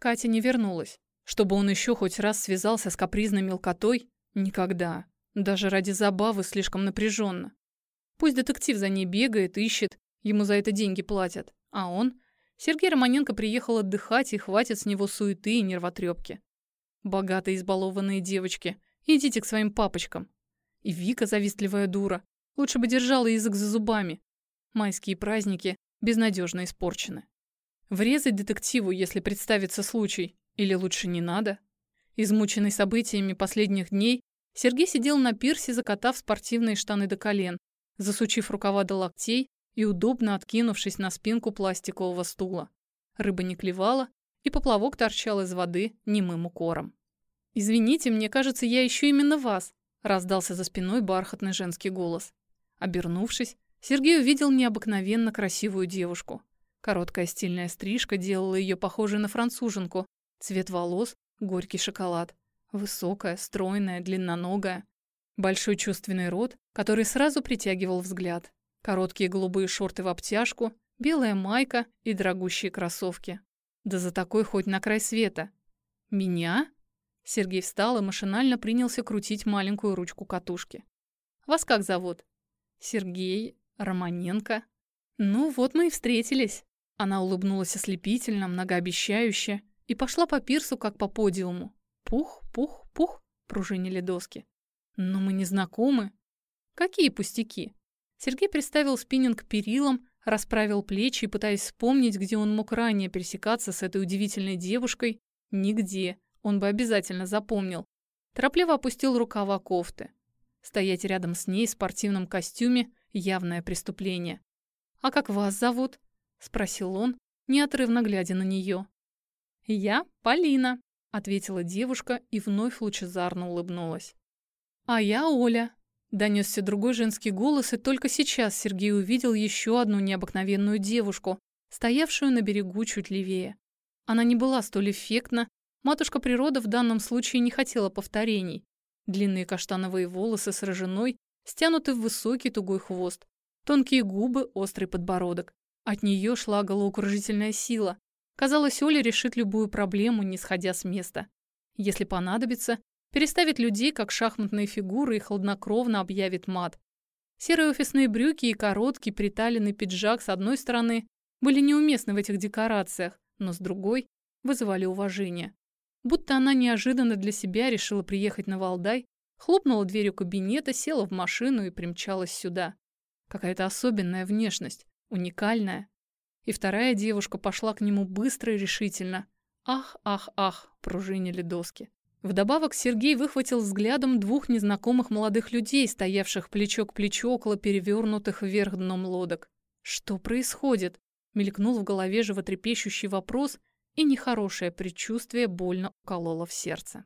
Катя не вернулась. Чтобы он еще хоть раз связался с капризной мелкотой? Никогда. Даже ради забавы слишком напряженно. Пусть детектив за ней бегает, ищет, ему за это деньги платят. А он? Сергей Романенко приехал отдыхать, и хватит с него суеты и нервотрепки. Богатые избалованные девочки, идите к своим папочкам. И Вика завистливая дура. Лучше бы держала язык за зубами. Майские праздники безнадежно испорчены. Врезать детективу, если представится случай, или лучше не надо? Измученный событиями последних дней, Сергей сидел на пирсе, закатав спортивные штаны до колен, засучив рукава до локтей и удобно откинувшись на спинку пластикового стула. Рыба не клевала, и поплавок торчал из воды немым укором. «Извините, мне кажется, я ищу именно вас», — раздался за спиной бархатный женский голос. Обернувшись, Сергей увидел необыкновенно красивую девушку. Короткая стильная стрижка делала ее похожей на француженку. Цвет волос — горький шоколад. Высокая, стройная, длинноногая. Большой чувственный рот, который сразу притягивал взгляд. Короткие голубые шорты в обтяжку, белая майка и дорогущие кроссовки. Да за такой хоть на край света. Меня? Сергей встал и машинально принялся крутить маленькую ручку катушки. Вас как зовут? Сергей Романенко. Ну вот мы и встретились. Она улыбнулась ослепительно, многообещающе и пошла по пирсу, как по подиуму. Пух, пух, пух, пружинили доски. Но мы не знакомы. Какие пустяки? Сергей приставил спиннинг к перилам, расправил плечи и, пытаясь вспомнить, где он мог ранее пересекаться с этой удивительной девушкой, нигде. Он бы обязательно запомнил. Торопливо опустил рукава кофты. Стоять рядом с ней в спортивном костюме – явное преступление. «А как вас зовут?» – спросил он, неотрывно глядя на нее. «Я Полина», – ответила девушка и вновь лучезарно улыбнулась. «А я Оля», Донесся другой женский голос, и только сейчас Сергей увидел еще одну необыкновенную девушку, стоявшую на берегу чуть левее. Она не была столь эффектна, матушка природа в данном случае не хотела повторений. Длинные каштановые волосы с рожаной стянуты в высокий тугой хвост, тонкие губы, острый подбородок. От нее шла головокружительная сила. Казалось, Оля решит любую проблему, не сходя с места. Если понадобится, переставит людей, как шахматные фигуры, и хладнокровно объявит мат. Серые офисные брюки и короткий приталенный пиджак с одной стороны были неуместны в этих декорациях, но с другой вызывали уважение. Будто она неожиданно для себя решила приехать на Валдай, хлопнула дверью кабинета, села в машину и примчалась сюда. Какая-то особенная внешность, уникальная. И вторая девушка пошла к нему быстро и решительно. Ах, ах, ах, пружинили доски. Вдобавок Сергей выхватил взглядом двух незнакомых молодых людей, стоявших плечо к плечу около перевернутых вверх дном лодок. «Что происходит?» — мелькнул в голове животрепещущий вопрос, и нехорошее предчувствие больно укололо в сердце.